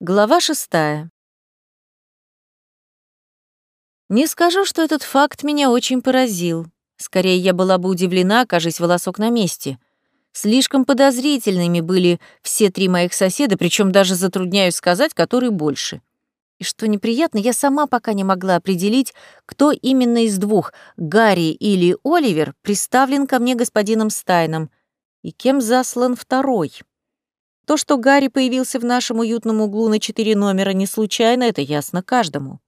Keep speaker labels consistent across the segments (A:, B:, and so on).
A: Глава шестая. Не скажу, что этот факт меня очень поразил. Скорее, я была бы удивлена, окажись волосок на месте. Слишком подозрительными были все три моих соседа, причем даже затрудняюсь сказать, который больше. И что неприятно, я сама пока не могла определить, кто именно из двух, Гарри или Оливер, приставлен ко мне господином Стайном, и кем заслан второй. То, что Гарри появился в нашем уютном углу на четыре номера, не случайно, это ясно каждому.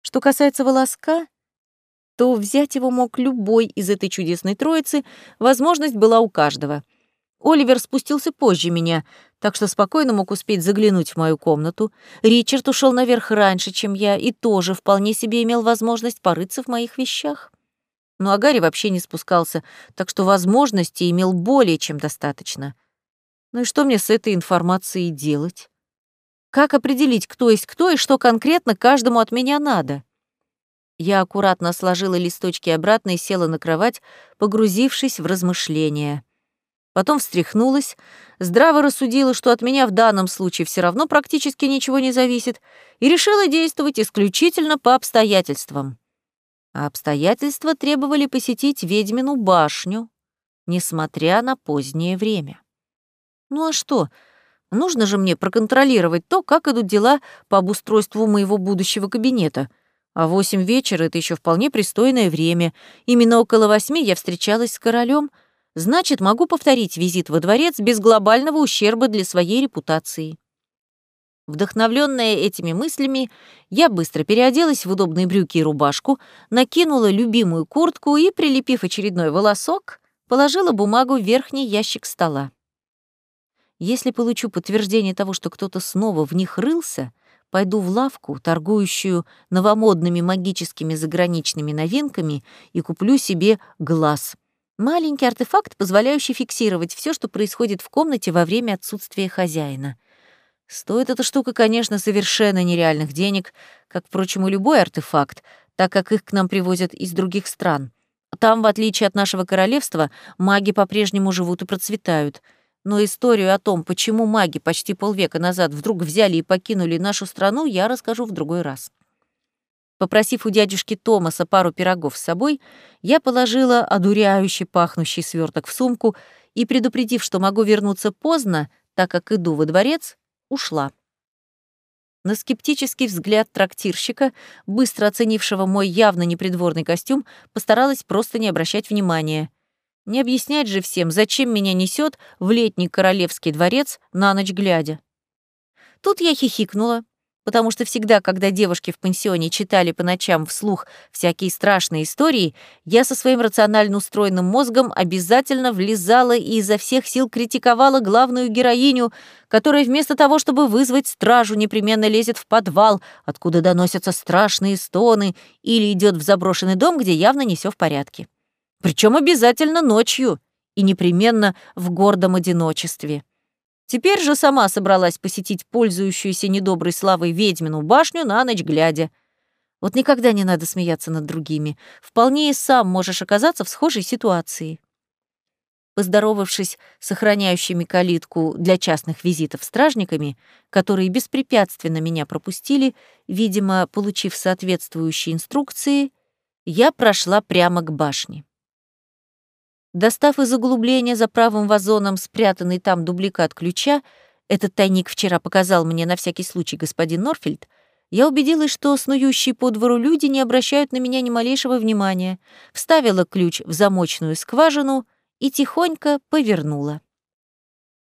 A: Что касается волоска, то взять его мог любой из этой чудесной троицы, возможность была у каждого. Оливер спустился позже меня, так что спокойно мог успеть заглянуть в мою комнату. Ричард ушел наверх раньше, чем я, и тоже вполне себе имел возможность порыться в моих вещах. Ну а Гарри вообще не спускался, так что возможностей имел более чем достаточно. Ну и что мне с этой информацией делать? Как определить, кто есть кто и что конкретно каждому от меня надо? Я аккуратно сложила листочки обратно и села на кровать, погрузившись в размышления. Потом встряхнулась, здраво рассудила, что от меня в данном случае все равно практически ничего не зависит, и решила действовать исключительно по обстоятельствам. А обстоятельства требовали посетить ведьмину башню, несмотря на позднее время. Ну а что? Нужно же мне проконтролировать то, как идут дела по обустройству моего будущего кабинета — а восемь вечера — это еще вполне пристойное время. Именно около восьми я встречалась с королем. Значит, могу повторить визит во дворец без глобального ущерба для своей репутации. Вдохновленная этими мыслями, я быстро переоделась в удобные брюки и рубашку, накинула любимую куртку и, прилепив очередной волосок, положила бумагу в верхний ящик стола. Если получу подтверждение того, что кто-то снова в них рылся — Пойду в лавку, торгующую новомодными магическими заграничными новинками, и куплю себе глаз. Маленький артефакт, позволяющий фиксировать все, что происходит в комнате во время отсутствия хозяина. Стоит эта штука, конечно, совершенно нереальных денег, как, впрочем, и любой артефакт, так как их к нам привозят из других стран. Там, в отличие от нашего королевства, маги по-прежнему живут и процветают — но историю о том, почему маги почти полвека назад вдруг взяли и покинули нашу страну, я расскажу в другой раз. Попросив у дядюшки Томаса пару пирогов с собой, я положила одуряющий пахнущий сверток в сумку и, предупредив, что могу вернуться поздно, так как иду во дворец, ушла. На скептический взгляд трактирщика, быстро оценившего мой явно непридворный костюм, постаралась просто не обращать внимания. Не объяснять же всем, зачем меня несет в летний королевский дворец на ночь глядя. Тут я хихикнула, потому что всегда, когда девушки в пансионе читали по ночам вслух всякие страшные истории, я со своим рационально устроенным мозгом обязательно влезала и изо всех сил критиковала главную героиню, которая вместо того, чтобы вызвать стражу, непременно лезет в подвал, откуда доносятся страшные стоны, или идет в заброшенный дом, где явно не все в порядке. Причем обязательно ночью и непременно в гордом одиночестве. Теперь же сама собралась посетить пользующуюся недоброй славой ведьмину башню на ночь глядя. Вот никогда не надо смеяться над другими. Вполне и сам можешь оказаться в схожей ситуации. Поздоровавшись с охраняющими калитку для частных визитов стражниками, которые беспрепятственно меня пропустили, видимо, получив соответствующие инструкции, я прошла прямо к башне. Достав из углубления за правым вазоном спрятанный там дубликат ключа, этот тайник вчера показал мне на всякий случай господин Норфильд, я убедилась, что снующие по двору люди не обращают на меня ни малейшего внимания, вставила ключ в замочную скважину и тихонько повернула.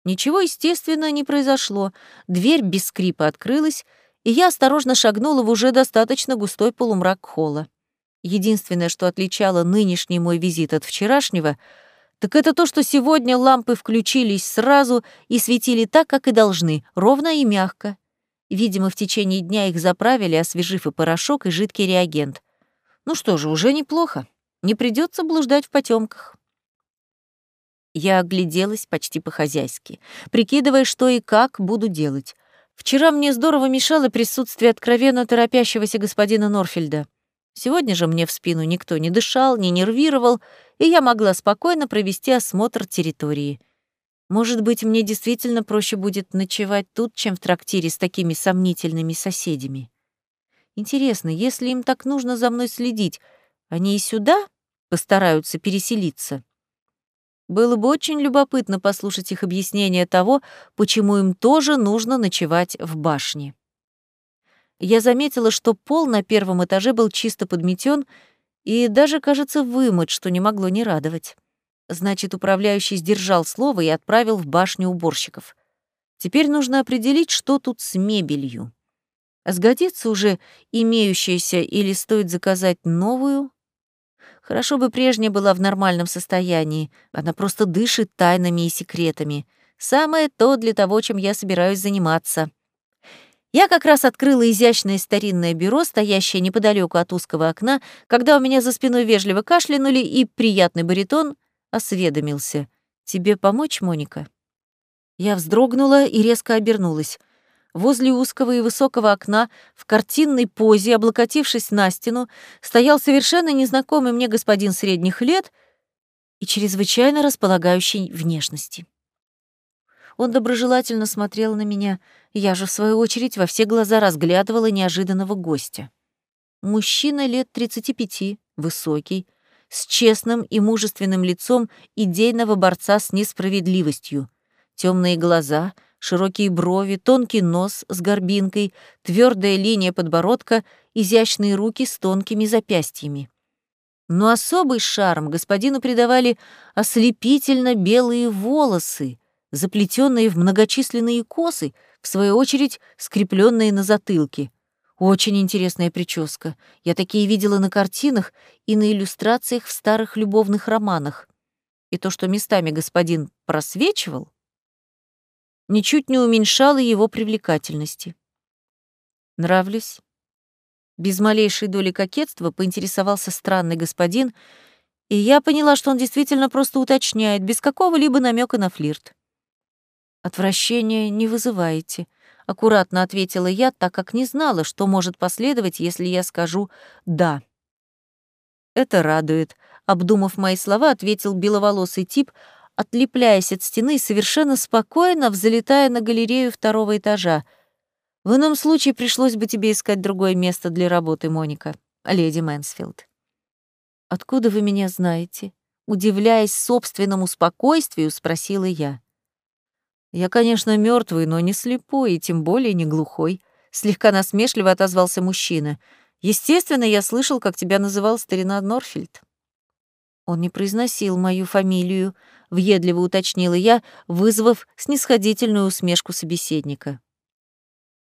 A: Ничего, естественно, не произошло. Дверь без скрипа открылась, и я осторожно шагнула в уже достаточно густой полумрак холла. Единственное, что отличало нынешний мой визит от вчерашнего, так это то, что сегодня лампы включились сразу и светили так, как и должны, ровно и мягко. Видимо, в течение дня их заправили, освежив и порошок, и жидкий реагент. Ну что же, уже неплохо. Не придется блуждать в потемках. Я огляделась почти по-хозяйски, прикидывая, что и как буду делать. Вчера мне здорово мешало присутствие откровенно торопящегося господина Норфельда. Сегодня же мне в спину никто не дышал, не нервировал, и я могла спокойно провести осмотр территории. Может быть, мне действительно проще будет ночевать тут, чем в трактире с такими сомнительными соседями. Интересно, если им так нужно за мной следить, они и сюда постараются переселиться? Было бы очень любопытно послушать их объяснение того, почему им тоже нужно ночевать в башне. Я заметила, что пол на первом этаже был чисто подметен и даже, кажется, вымыт, что не могло не радовать. Значит, управляющий сдержал слово и отправил в башню уборщиков. Теперь нужно определить, что тут с мебелью. Сгодится уже имеющаяся или стоит заказать новую? Хорошо бы прежняя была в нормальном состоянии. Она просто дышит тайнами и секретами. Самое то для того, чем я собираюсь заниматься. Я как раз открыла изящное старинное бюро, стоящее неподалеку от узкого окна, когда у меня за спиной вежливо кашлянули, и приятный баритон осведомился. «Тебе помочь, Моника?» Я вздрогнула и резко обернулась. Возле узкого и высокого окна, в картинной позе, облокотившись на стену, стоял совершенно незнакомый мне господин средних лет и чрезвычайно располагающей внешности. Он доброжелательно смотрел на меня, я же, в свою очередь, во все глаза разглядывала неожиданного гостя. Мужчина лет 35, высокий, с честным и мужественным лицом идейного борца с несправедливостью. Темные глаза, широкие брови, тонкий нос с горбинкой, твердая линия подбородка, изящные руки с тонкими запястьями. Но особый шарм господину придавали ослепительно белые волосы, заплетенные в многочисленные косы, в свою очередь скрепленные на затылке. Очень интересная прическа. Я такие видела на картинах и на иллюстрациях в старых любовных романах. И то, что местами господин просвечивал, ничуть не уменьшало его привлекательности. Нравлюсь? Без малейшей доли кокетства поинтересовался странный господин, и я поняла, что он действительно просто уточняет, без какого-либо намека на флирт. Отвращения не вызываете, — аккуратно ответила я, так как не знала, что может последовать, если я скажу «да». «Это радует», — обдумав мои слова, ответил беловолосый тип, отлепляясь от стены и совершенно спокойно взлетая на галерею второго этажа. «В ином случае пришлось бы тебе искать другое место для работы, Моника, леди Мэнсфилд». «Откуда вы меня знаете?» Удивляясь собственному спокойствию, спросила я. «Я, конечно, мертвый, но не слепой и тем более не глухой», — слегка насмешливо отозвался мужчина. «Естественно, я слышал, как тебя называл старина Норфильд». Он не произносил мою фамилию, въедливо уточнила я, вызвав снисходительную усмешку собеседника.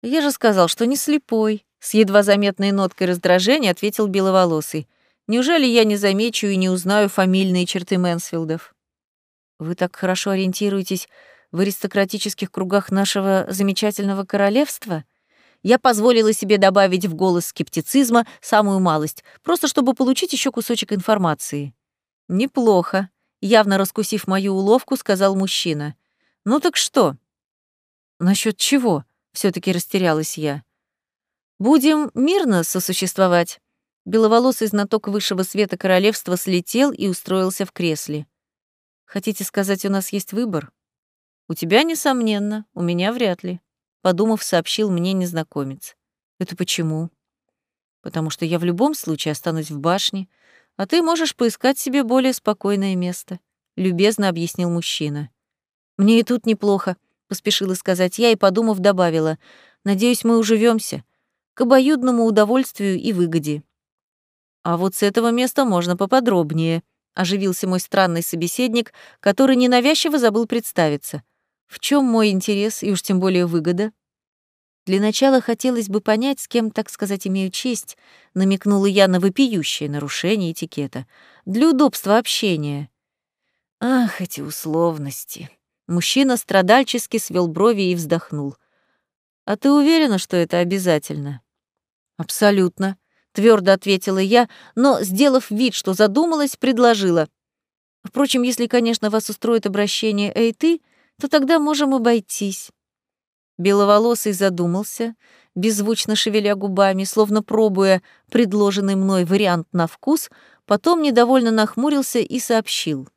A: «Я же сказал, что не слепой», — с едва заметной ноткой раздражения ответил беловолосый. «Неужели я не замечу и не узнаю фамильные черты Мэнсфилдов?» «Вы так хорошо ориентируетесь в аристократических кругах нашего замечательного королевства? Я позволила себе добавить в голос скептицизма самую малость, просто чтобы получить еще кусочек информации. Неплохо, явно раскусив мою уловку, сказал мужчина. Ну так что? Насчет чего? все таки растерялась я. Будем мирно сосуществовать. Беловолосый знаток высшего света королевства слетел и устроился в кресле. Хотите сказать, у нас есть выбор? «У тебя, несомненно, у меня вряд ли», — подумав, сообщил мне незнакомец. «Это почему?» «Потому что я в любом случае останусь в башне, а ты можешь поискать себе более спокойное место», — любезно объяснил мужчина. «Мне и тут неплохо», — поспешила сказать я и, подумав, добавила. «Надеюсь, мы уживемся к обоюдному удовольствию и выгоде». «А вот с этого места можно поподробнее», — оживился мой странный собеседник, который ненавязчиво забыл представиться. В чем мой интерес и уж тем более выгода? Для начала хотелось бы понять, с кем, так сказать, имею честь, намекнула я на вопиющее нарушение этикета. Для удобства общения. Ах, эти условности. Мужчина страдальчески свел брови и вздохнул. А ты уверена, что это обязательно? Абсолютно, твердо ответила я, но, сделав вид, что задумалась, предложила. Впрочем, если, конечно, вас устроит обращение «Эй, ты», то тогда можем обойтись». Беловолосый задумался, беззвучно шевеля губами, словно пробуя предложенный мной вариант на вкус, потом недовольно нахмурился и сообщил.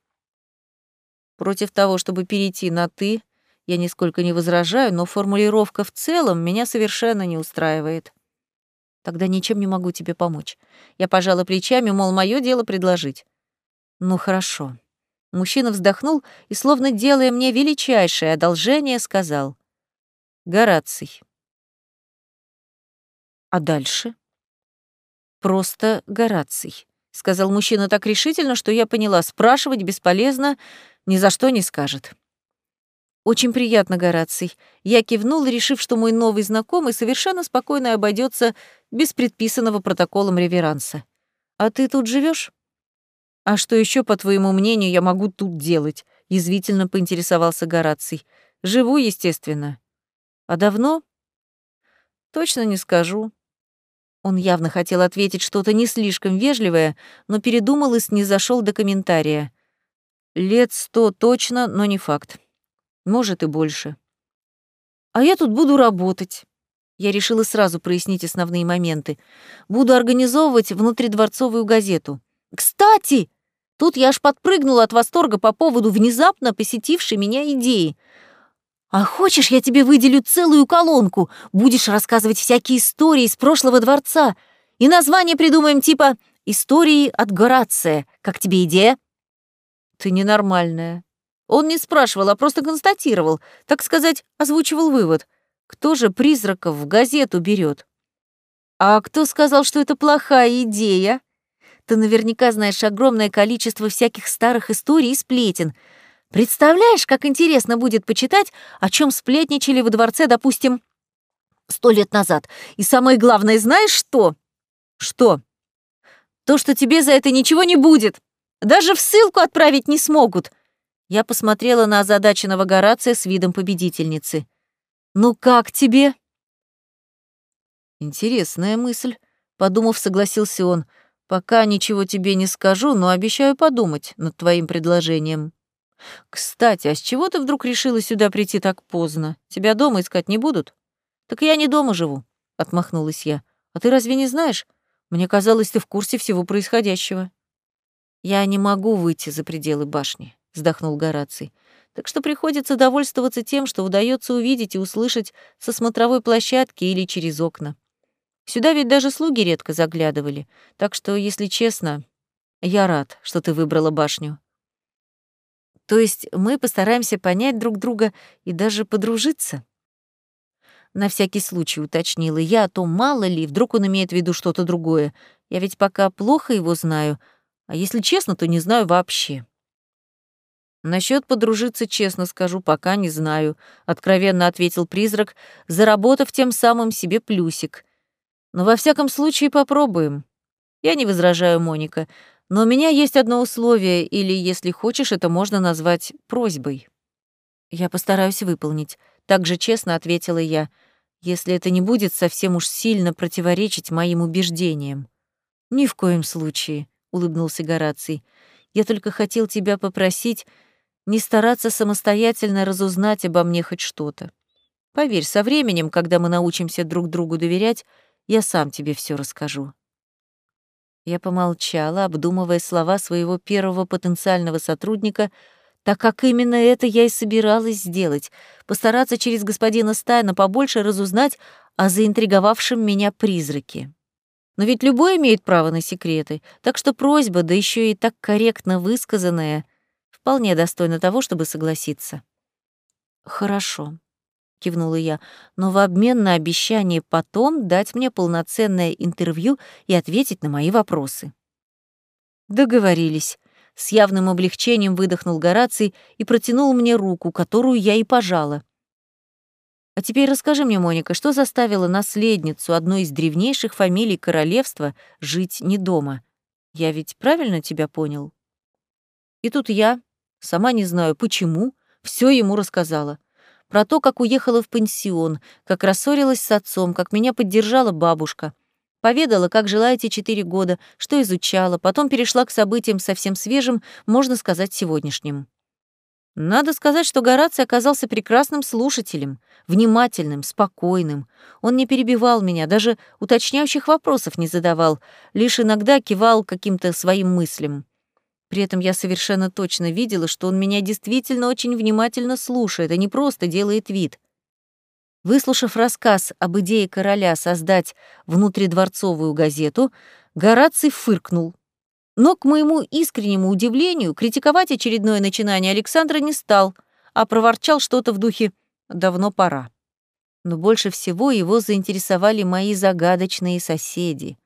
A: Против того, чтобы перейти на «ты», я нисколько не возражаю, но формулировка в целом меня совершенно не устраивает. Тогда ничем не могу тебе помочь. Я пожала плечами, мол, мое дело предложить. Ну хорошо. Мужчина вздохнул и, словно делая мне величайшее одолжение, сказал. Гораций. А дальше? Просто Гораций, сказал мужчина так решительно, что я поняла, спрашивать бесполезно, ни за что не скажет. «Очень приятно, Гораций». Я кивнул, решив, что мой новый знакомый совершенно спокойно обойдется без предписанного протоколом реверанса. «А ты тут живешь? «А что еще, по твоему мнению, я могу тут делать?» — язвительно поинтересовался Гораций. «Живу, естественно». «А давно?» «Точно не скажу». Он явно хотел ответить что-то не слишком вежливое, но передумал и снизошел до комментария. «Лет сто точно, но не факт. Может, и больше. А я тут буду работать. Я решила сразу прояснить основные моменты. Буду организовывать внутридворцовую газету. Кстати, тут я аж подпрыгнула от восторга по поводу внезапно посетившей меня идеи. А хочешь, я тебе выделю целую колонку? Будешь рассказывать всякие истории из прошлого дворца. И название придумаем типа «Истории от Горация». Как тебе идея? Ты ненормальная. Он не спрашивал, а просто констатировал, так сказать, озвучивал вывод. Кто же призраков в газету берет? А кто сказал, что это плохая идея? Ты наверняка знаешь огромное количество всяких старых историй и сплетен. Представляешь, как интересно будет почитать, о чем сплетничали во дворце, допустим, сто лет назад. И самое главное, знаешь что? Что? То, что тебе за это ничего не будет. Даже в ссылку отправить не смогут. Я посмотрела на озадаченного Горация с видом победительницы. «Ну как тебе?» «Интересная мысль», — подумав, согласился он. «Пока ничего тебе не скажу, но обещаю подумать над твоим предложением». «Кстати, а с чего ты вдруг решила сюда прийти так поздно? Тебя дома искать не будут?» «Так я не дома живу», — отмахнулась я. «А ты разве не знаешь? Мне казалось, ты в курсе всего происходящего». «Я не могу выйти за пределы башни вздохнул Гораций. Так что приходится довольствоваться тем, что удается увидеть и услышать со смотровой площадки или через окна. Сюда ведь даже слуги редко заглядывали, так что, если честно, я рад, что ты выбрала башню. То есть мы постараемся понять друг друга и даже подружиться? На всякий случай уточнила я, а то мало ли, вдруг он имеет в виду что-то другое. Я ведь пока плохо его знаю, а если честно, то не знаю вообще. Насчет подружиться, честно скажу, пока не знаю, откровенно ответил призрак, заработав тем самым себе плюсик. Но во всяком случае попробуем. Я не возражаю, Моника, но у меня есть одно условие, или, если хочешь, это можно назвать просьбой. Я постараюсь выполнить, так же честно ответила я, если это не будет совсем уж сильно противоречить моим убеждениям. Ни в коем случае, улыбнулся Гораций. Я только хотел тебя попросить не стараться самостоятельно разузнать обо мне хоть что-то. Поверь, со временем, когда мы научимся друг другу доверять, я сам тебе все расскажу». Я помолчала, обдумывая слова своего первого потенциального сотрудника, так как именно это я и собиралась сделать — постараться через господина Стайна побольше разузнать о заинтриговавшем меня призраке. Но ведь любой имеет право на секреты, так что просьба, да еще и так корректно высказанная, вполне достойна того, чтобы согласиться. «Хорошо», — кивнула я, «но в обмен на обещание потом дать мне полноценное интервью и ответить на мои вопросы». «Договорились», — с явным облегчением выдохнул Гораций и протянул мне руку, которую я и пожала. «А теперь расскажи мне, Моника, что заставило наследницу одной из древнейших фамилий королевства жить не дома? Я ведь правильно тебя понял?» И тут я, Сама не знаю, почему, все ему рассказала. Про то, как уехала в пансион, как рассорилась с отцом, как меня поддержала бабушка. Поведала, как жила эти четыре года, что изучала, потом перешла к событиям совсем свежим, можно сказать, сегодняшним. Надо сказать, что Гораций оказался прекрасным слушателем, внимательным, спокойным. Он не перебивал меня, даже уточняющих вопросов не задавал, лишь иногда кивал каким-то своим мыслям. При этом я совершенно точно видела, что он меня действительно очень внимательно слушает, а не просто делает вид. Выслушав рассказ об идее короля создать внутридворцовую газету, Гораций фыркнул. Но, к моему искреннему удивлению, критиковать очередное начинание Александра не стал, а проворчал что-то в духе «давно пора». Но больше всего его заинтересовали мои загадочные соседи.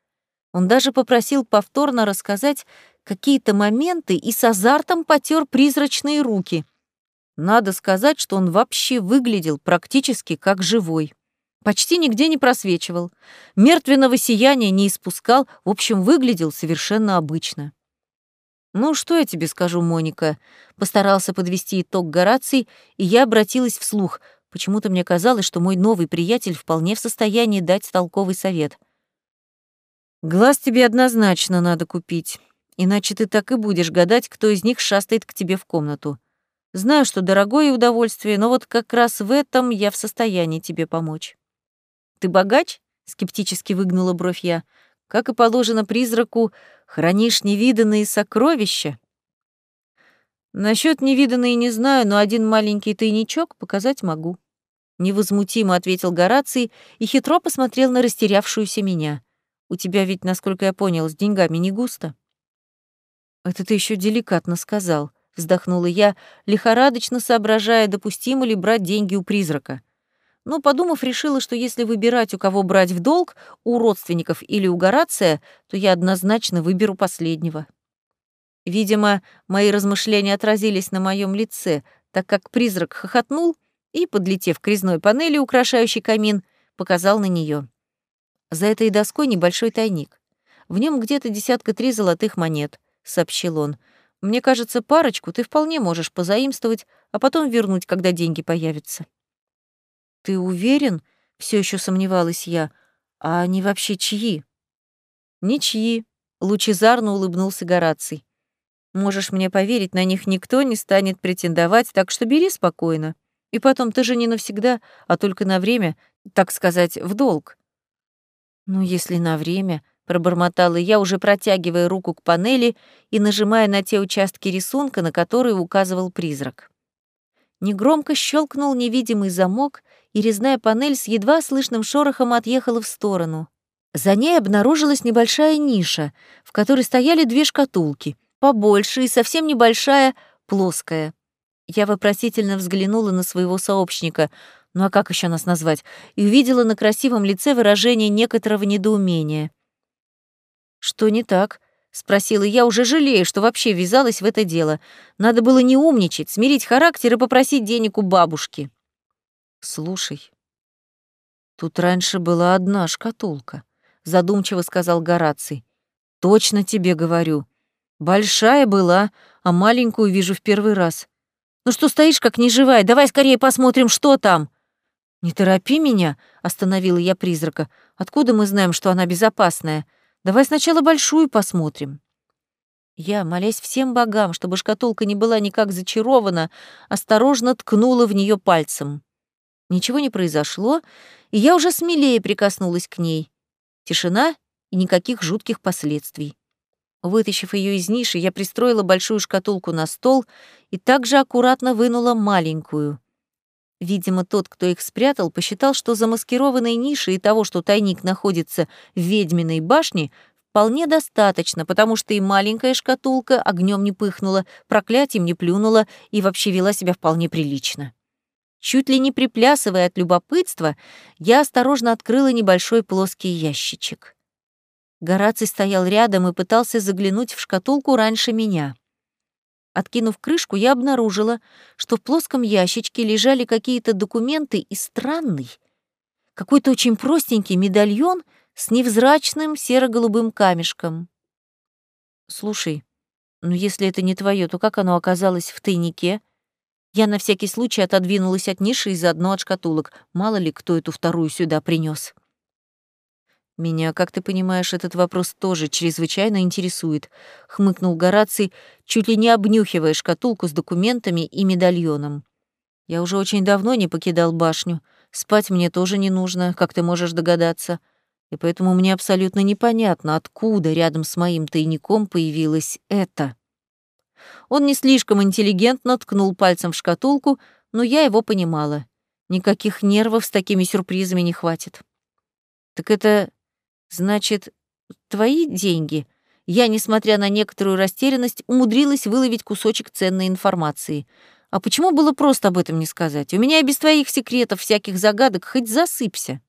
A: Он даже попросил повторно рассказать какие-то моменты и с азартом потер призрачные руки. Надо сказать, что он вообще выглядел практически как живой. Почти нигде не просвечивал. Мертвенного сияния не испускал, в общем, выглядел совершенно обычно. «Ну, что я тебе скажу, Моника?» Постарался подвести итог Гораций, и я обратилась вслух. Почему-то мне казалось, что мой новый приятель вполне в состоянии дать толковый совет. «Глаз тебе однозначно надо купить, иначе ты так и будешь гадать, кто из них шастает к тебе в комнату. Знаю, что дорогое удовольствие, но вот как раз в этом я в состоянии тебе помочь». «Ты богач?» — скептически выгнула бровь я. «Как и положено призраку, хранишь невиданные сокровища?» Насчет невиданные не знаю, но один маленький тайничок показать могу. Невозмутимо ответил Гораций и хитро посмотрел на растерявшуюся меня. У тебя ведь, насколько я понял, с деньгами не густо. Это ты еще деликатно сказал, вздохнула я, лихорадочно соображая, допустимо ли брать деньги у призрака но, подумав, решила, что если выбирать, у кого брать в долг, у родственников или у Горация, то я однозначно выберу последнего. Видимо, мои размышления отразились на моем лице, так как призрак хохотнул и, подлетев к резной панели, украшающей камин, показал на нее. За этой доской небольшой тайник. В нем где-то десятка три золотых монет, сообщил он. Мне кажется, парочку ты вполне можешь позаимствовать, а потом вернуть, когда деньги появятся. «Ты уверен?» — все еще сомневалась я. «А они вообще чьи?» «Ничьи», — лучезарно улыбнулся Гораций. «Можешь мне поверить, на них никто не станет претендовать, так что бери спокойно. И потом, ты же не навсегда, а только на время, так сказать, в долг». «Ну, если на время», — пробормотала я, уже протягивая руку к панели и нажимая на те участки рисунка, на которые указывал призрак. Негромко щелкнул невидимый замок, и резная панель с едва слышным шорохом отъехала в сторону. За ней обнаружилась небольшая ниша, в которой стояли две шкатулки, побольше и совсем небольшая, плоская. Я вопросительно взглянула на своего сообщника, ну а как еще нас назвать, и увидела на красивом лице выражение некоторого недоумения. «Что не так?» — спросила я, уже жалея, что вообще ввязалась в это дело. Надо было не умничать, смирить характер и попросить денег у бабушки. «Слушай, тут раньше была одна шкатулка», — задумчиво сказал Гораций. «Точно тебе говорю. Большая была, а маленькую вижу в первый раз. Ну что стоишь, как неживая? Давай скорее посмотрим, что там». «Не торопи меня», — остановила я призрака. «Откуда мы знаем, что она безопасная? Давай сначала большую посмотрим». Я, молясь всем богам, чтобы шкатулка не была никак зачарована, осторожно ткнула в нее пальцем. Ничего не произошло, и я уже смелее прикоснулась к ней. Тишина и никаких жутких последствий. Вытащив ее из ниши, я пристроила большую шкатулку на стол и также аккуратно вынула маленькую. Видимо, тот, кто их спрятал, посчитал, что замаскированной ниши и того, что тайник находится в ведьминой башне, вполне достаточно, потому что и маленькая шкатулка огнем не пыхнула, проклятием не плюнула и вообще вела себя вполне прилично. Чуть ли не приплясывая от любопытства, я осторожно открыла небольшой плоский ящичек. Гораций стоял рядом и пытался заглянуть в шкатулку раньше меня. Откинув крышку, я обнаружила, что в плоском ящичке лежали какие-то документы и странный, какой-то очень простенький медальон с невзрачным серо-голубым камешком. «Слушай, ну если это не твое, то как оно оказалось в тайнике?» Я на всякий случай отодвинулась от ниши и заодно от шкатулок. Мало ли, кто эту вторую сюда принес. «Меня, как ты понимаешь, этот вопрос тоже чрезвычайно интересует», — хмыкнул Гораций, чуть ли не обнюхивая шкатулку с документами и медальоном. «Я уже очень давно не покидал башню. Спать мне тоже не нужно, как ты можешь догадаться. И поэтому мне абсолютно непонятно, откуда рядом с моим тайником появилось это». Он не слишком интеллигентно ткнул пальцем в шкатулку, но я его понимала. Никаких нервов с такими сюрпризами не хватит. «Так это, значит, твои деньги?» Я, несмотря на некоторую растерянность, умудрилась выловить кусочек ценной информации. А почему было просто об этом не сказать? У меня и без твоих секретов, всяких загадок, хоть засыпься.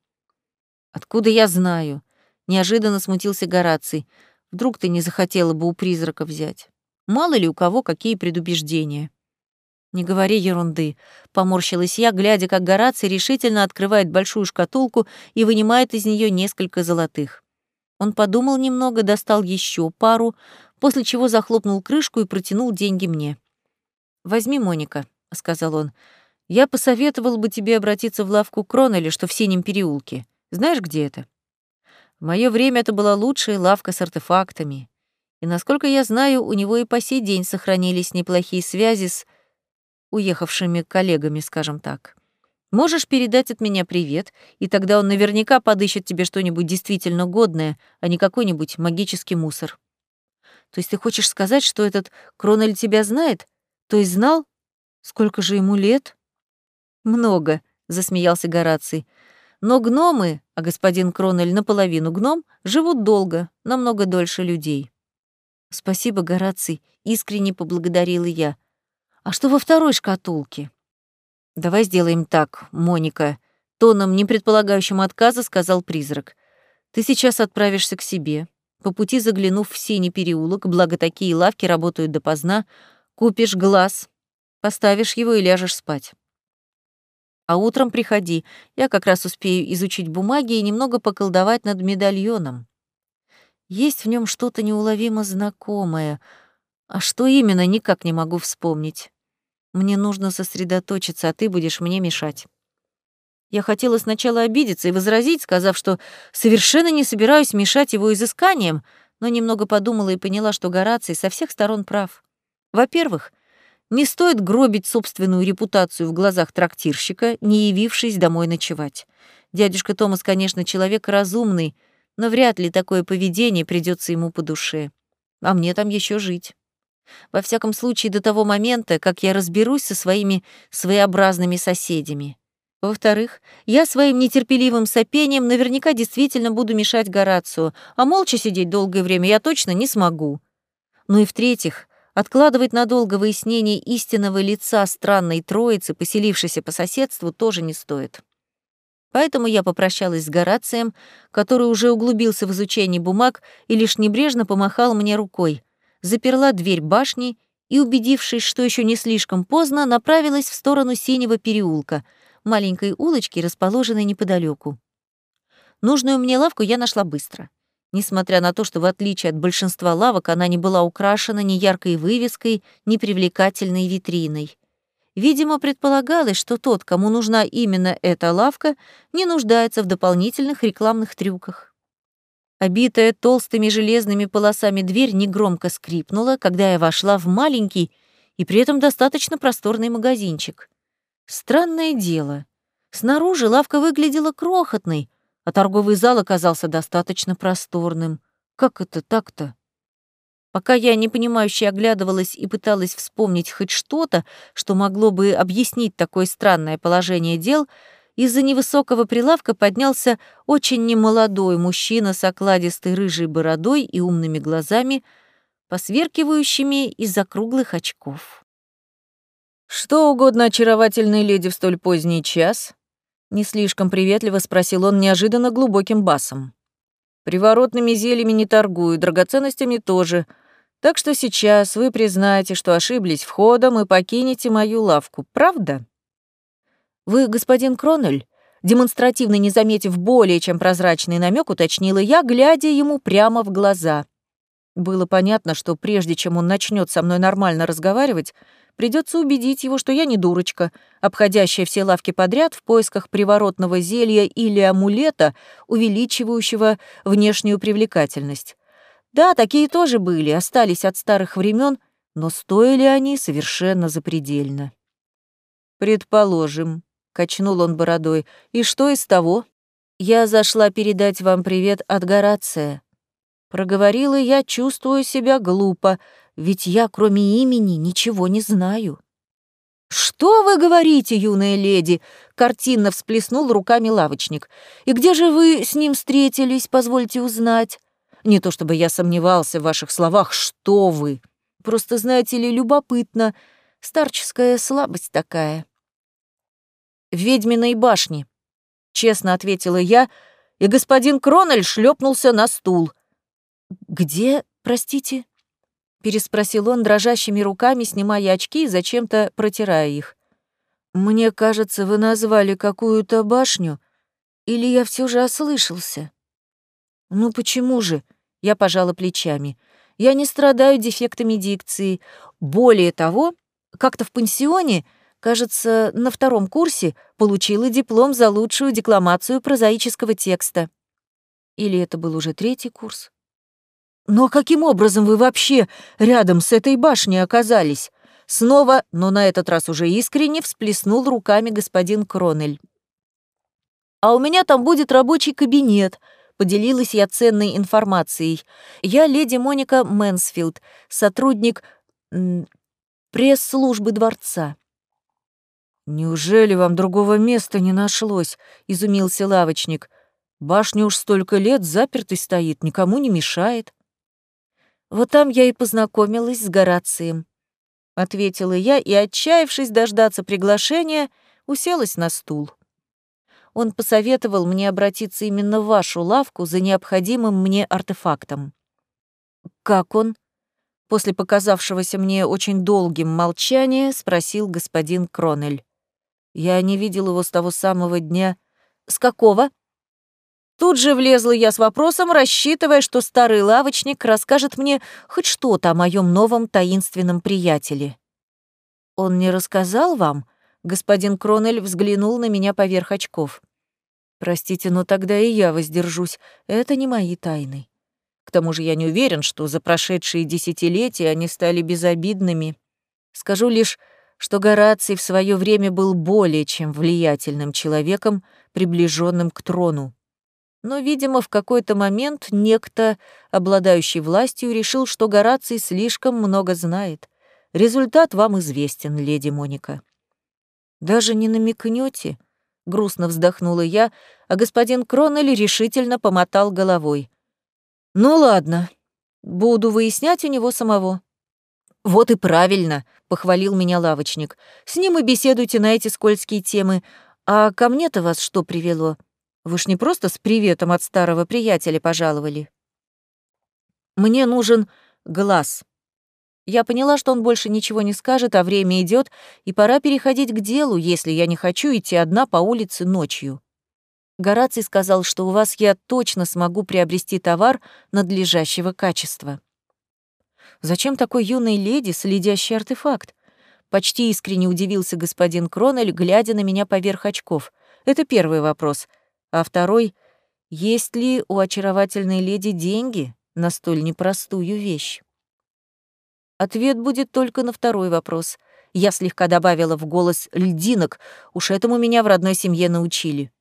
A: Откуда я знаю? Неожиданно смутился Гораций. Вдруг ты не захотела бы у призрака взять? Мало ли у кого какие предубеждения. «Не говори ерунды», — поморщилась я, глядя, как Гораций решительно открывает большую шкатулку и вынимает из нее несколько золотых. Он подумал немного, достал еще пару, после чего захлопнул крышку и протянул деньги мне. «Возьми, Моника», — сказал он. «Я посоветовал бы тебе обратиться в лавку Кронеля, что в Синем переулке. Знаешь, где это?» В мое время это была лучшая лавка с артефактами. И, насколько я знаю, у него и по сей день сохранились неплохие связи с уехавшими коллегами, скажем так. Можешь передать от меня привет, и тогда он наверняка подыщет тебе что-нибудь действительно годное, а не какой-нибудь магический мусор. То есть ты хочешь сказать, что этот Кронель тебя знает? То есть знал? Сколько же ему лет? Много, засмеялся Гораций. Но гномы, а господин Кронель наполовину гном, живут долго, намного дольше людей. Спасибо, Гораций, искренне поблагодарила я. А что во второй шкатулке? Давай сделаем так, Моника, тоном, не предполагающим отказа, сказал призрак. Ты сейчас отправишься к себе. По пути заглянув в синий переулок, благо такие лавки работают допоздна, купишь глаз, поставишь его и ляжешь спать. А утром приходи, я как раз успею изучить бумаги и немного поколдовать над медальоном. Есть в нем что-то неуловимо знакомое, а что именно, никак не могу вспомнить. Мне нужно сосредоточиться, а ты будешь мне мешать. Я хотела сначала обидеться и возразить, сказав, что совершенно не собираюсь мешать его изысканиям, но немного подумала и поняла, что Гораций со всех сторон прав. Во-первых, не стоит гробить собственную репутацию в глазах трактирщика, не явившись домой ночевать. Дядюшка Томас, конечно, человек разумный, но вряд ли такое поведение придется ему по душе. А мне там еще жить. Во всяком случае, до того момента, как я разберусь со своими своеобразными соседями. Во-вторых, я своим нетерпеливым сопением наверняка действительно буду мешать Горацию, а молча сидеть долгое время я точно не смогу. Ну и в-третьих, откладывать надолго выяснение истинного лица странной троицы, поселившейся по соседству, тоже не стоит. Поэтому я попрощалась с Горацием, который уже углубился в изучение бумаг и лишь небрежно помахал мне рукой — заперла дверь башни и, убедившись, что еще не слишком поздно, направилась в сторону Синего переулка, маленькой улочки, расположенной неподалеку. Нужную мне лавку я нашла быстро. Несмотря на то, что в отличие от большинства лавок она не была украшена ни яркой вывеской, ни привлекательной витриной. Видимо, предполагалось, что тот, кому нужна именно эта лавка, не нуждается в дополнительных рекламных трюках. Обитая толстыми железными полосами дверь негромко скрипнула, когда я вошла в маленький и при этом достаточно просторный магазинчик. Странное дело. Снаружи лавка выглядела крохотной, а торговый зал оказался достаточно просторным. Как это так-то? Пока я непонимающе оглядывалась и пыталась вспомнить хоть что-то, что могло бы объяснить такое странное положение дел, из-за невысокого прилавка поднялся очень немолодой мужчина с окладистой рыжей бородой и умными глазами, посверкивающими из-за круглых очков. «Что угодно очаровательной леди в столь поздний час?» Не слишком приветливо спросил он неожиданно глубоким басом. «Приворотными зельями не торгую, драгоценностями тоже. Так что сейчас вы признаете, что ошиблись входом и покинете мою лавку, правда?» «Вы господин Кронель?» Демонстративно не заметив более чем прозрачный намек, уточнила я, глядя ему прямо в глаза. Было понятно, что прежде чем он начнет со мной нормально разговаривать, придется убедить его, что я не дурочка, обходящая все лавки подряд в поисках приворотного зелья или амулета, увеличивающего внешнюю привлекательность. Да, такие тоже были, остались от старых времен, но стоили они совершенно запредельно. Предположим, качнул он бородой. И что из того? Я зашла передать вам привет от Горация. Проговорила я, чувствую себя глупо, ведь я, кроме имени, ничего не знаю». «Что вы говорите, юная леди?» — картинно всплеснул руками лавочник. «И где же вы с ним встретились, позвольте узнать?» «Не то чтобы я сомневался в ваших словах, что вы. Просто, знаете ли, любопытно. Старческая слабость такая». «В ведьминой башне», — честно ответила я, и господин Кронель шлепнулся на стул. «Где, простите?» — переспросил он дрожащими руками, снимая очки и зачем-то протирая их. «Мне кажется, вы назвали какую-то башню, или я все же ослышался?» «Ну почему же?» — я пожала плечами. «Я не страдаю дефектами дикции. Более того, как-то в пансионе, кажется, на втором курсе получила диплом за лучшую декламацию прозаического текста. Или это был уже третий курс?» «Но каким образом вы вообще рядом с этой башней оказались?» Снова, но на этот раз уже искренне, всплеснул руками господин Кронель. «А у меня там будет рабочий кабинет», — поделилась я ценной информацией. «Я леди Моника Мэнсфилд, сотрудник пресс-службы дворца». «Неужели вам другого места не нашлось?» — изумился лавочник. «Башня уж столько лет запертой стоит, никому не мешает». Вот там я и познакомилась с Горацием. Ответила я и, отчаявшись дождаться приглашения, уселась на стул. Он посоветовал мне обратиться именно в вашу лавку за необходимым мне артефактом. «Как он?» После показавшегося мне очень долгим молчания спросил господин Кронель. Я не видел его с того самого дня. «С какого?» Тут же влезла я с вопросом, рассчитывая, что старый лавочник расскажет мне хоть что-то о моем новом таинственном приятеле. «Он не рассказал вам?» Господин Кронель взглянул на меня поверх очков. «Простите, но тогда и я воздержусь. Это не мои тайны. К тому же я не уверен, что за прошедшие десятилетия они стали безобидными. Скажу лишь, что Гораций в свое время был более чем влиятельным человеком, приближенным к трону. Но, видимо, в какой-то момент некто, обладающий властью, решил, что Гораций слишком много знает. Результат вам известен, леди Моника. Даже не намекнете? грустно вздохнула я, а господин Кронель решительно помотал головой. Ну ладно, буду выяснять у него самого. Вот и правильно, похвалил меня лавочник. С ним и беседуйте на эти скользкие темы. А ко мне-то вас что привело? Вы ж не просто с приветом от старого приятеля пожаловали. Мне нужен глаз. Я поняла, что он больше ничего не скажет, а время идет, и пора переходить к делу, если я не хочу идти одна по улице ночью. Гораций сказал, что у вас я точно смогу приобрести товар надлежащего качества. Зачем такой юной леди следящий артефакт? Почти искренне удивился господин Кронель, глядя на меня поверх очков. Это первый вопрос — а второй — есть ли у очаровательной леди деньги на столь непростую вещь? Ответ будет только на второй вопрос. Я слегка добавила в голос льдинок, уж этому меня в родной семье научили.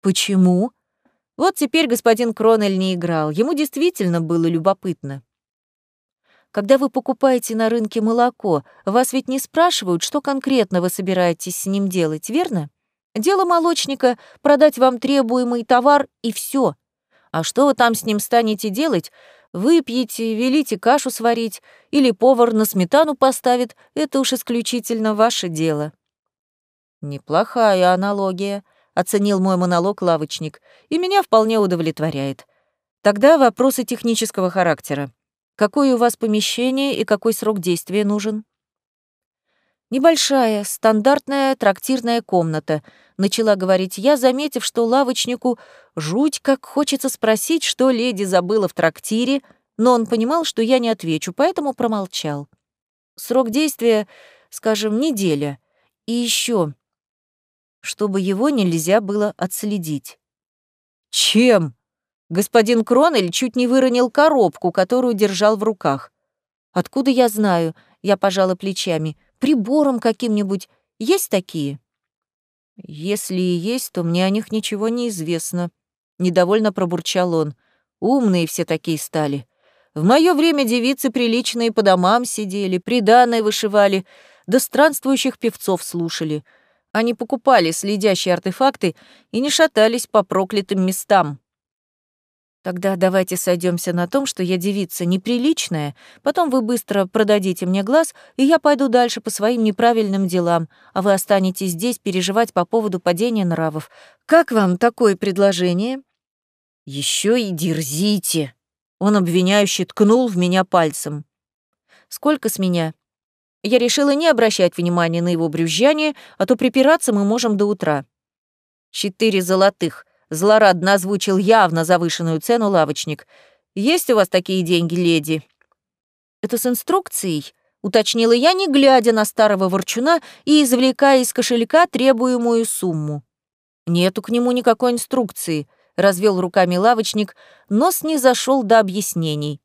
A: Почему? Вот теперь господин Кронель не играл, ему действительно было любопытно. Когда вы покупаете на рынке молоко, вас ведь не спрашивают, что конкретно вы собираетесь с ним делать, верно? Дело молочника — продать вам требуемый товар и все. А что вы там с ним станете делать? Выпьете, велите кашу сварить или повар на сметану поставит — это уж исключительно ваше дело. Неплохая аналогия, — оценил мой монолог лавочник, и меня вполне удовлетворяет. Тогда вопросы технического характера. Какое у вас помещение и какой срок действия нужен? Небольшая, стандартная трактирная комната — начала говорить я, заметив, что лавочнику жуть как хочется спросить, что леди забыла в трактире, но он понимал, что я не отвечу, поэтому промолчал. Срок действия, скажем, неделя. И еще, чтобы его нельзя было отследить. Чем? Господин Кронель чуть не выронил коробку, которую держал в руках. Откуда я знаю? Я пожала плечами. Прибором каким-нибудь. Есть такие? «Если и есть, то мне о них ничего не известно», — недовольно пробурчал он. «Умные все такие стали. В мое время девицы приличные по домам сидели, приданое вышивали, да странствующих певцов слушали. Они покупали следящие артефакты и не шатались по проклятым местам. Тогда давайте сойдемся на том, что я девица неприличная, потом вы быстро продадите мне глаз, и я пойду дальше по своим неправильным делам, а вы останетесь здесь переживать по поводу падения нравов. Как вам такое предложение? Еще и дерзите. Он обвиняюще ткнул в меня пальцем. Сколько с меня? Я решила не обращать внимания на его брюзжание, а то припираться мы можем до утра. Четыре золотых, Злорадно озвучил явно завышенную цену лавочник. «Есть у вас такие деньги, леди?» «Это с инструкцией?» — уточнила я, не глядя на старого ворчуна и извлекая из кошелька требуемую сумму. «Нету к нему никакой инструкции», — развел руками лавочник, но снизошел до объяснений.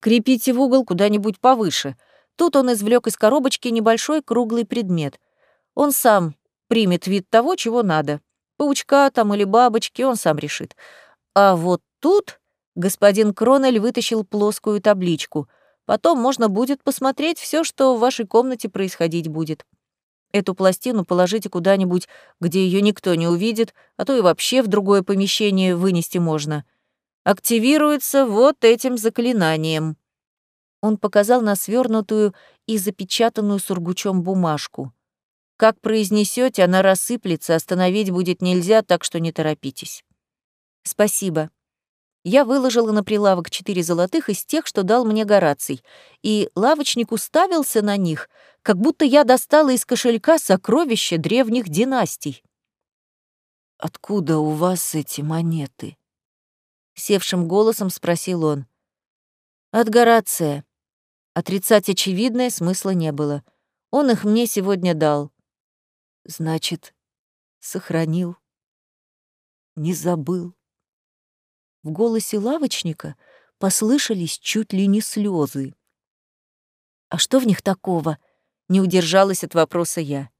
A: «Крепите в угол куда-нибудь повыше». Тут он извлек из коробочки небольшой круглый предмет. Он сам примет вид того, чего надо. Паучка там или бабочки, он сам решит. А вот тут господин Кронель вытащил плоскую табличку. Потом можно будет посмотреть все, что в вашей комнате происходить будет. Эту пластину положите куда-нибудь, где ее никто не увидит, а то и вообще в другое помещение вынести можно. Активируется вот этим заклинанием. Он показал на свернутую и запечатанную сургучом бумажку. Как произнесете, она рассыплется, остановить будет нельзя, так что не торопитесь. Спасибо. Я выложила на прилавок четыре золотых из тех, что дал мне Гораций, и лавочник уставился на них, как будто я достала из кошелька сокровища древних династий. «Откуда у вас эти монеты?» Севшим голосом спросил он. «От Горация». Отрицать очевидное смысла не было. Он их мне сегодня дал. Значит, сохранил, не забыл. В голосе лавочника послышались чуть ли не слезы. «А что в них такого?» — не удержалась от вопроса я.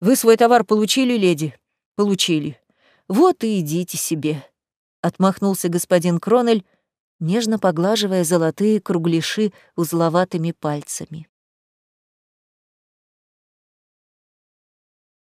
A: «Вы свой товар получили, леди?» «Получили. Вот и идите себе», — отмахнулся господин Кронель, нежно поглаживая золотые кругляши узловатыми пальцами.